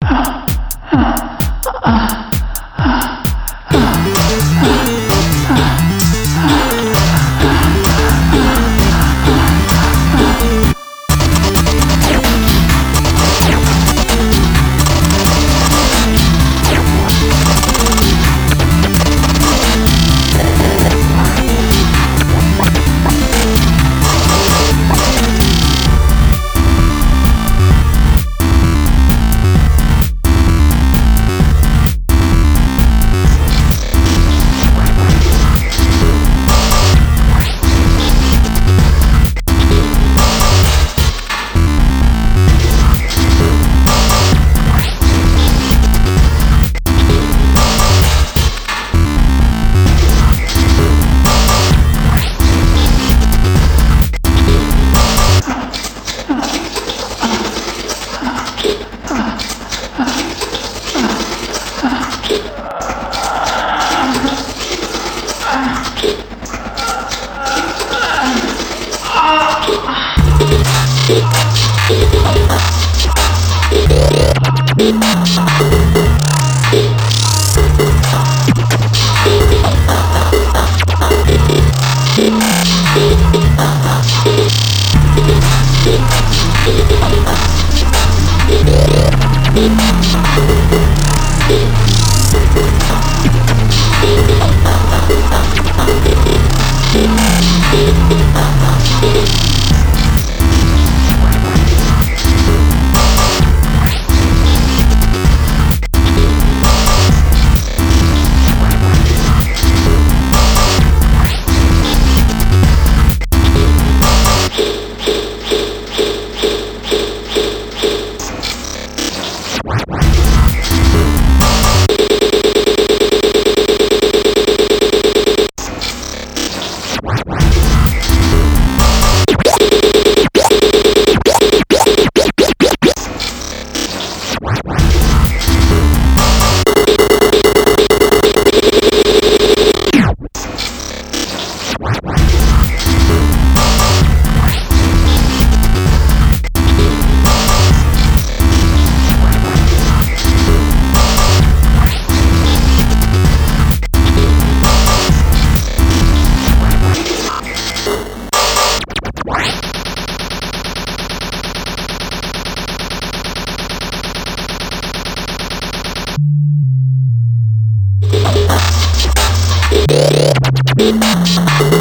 啊啊啊ああ Thank you.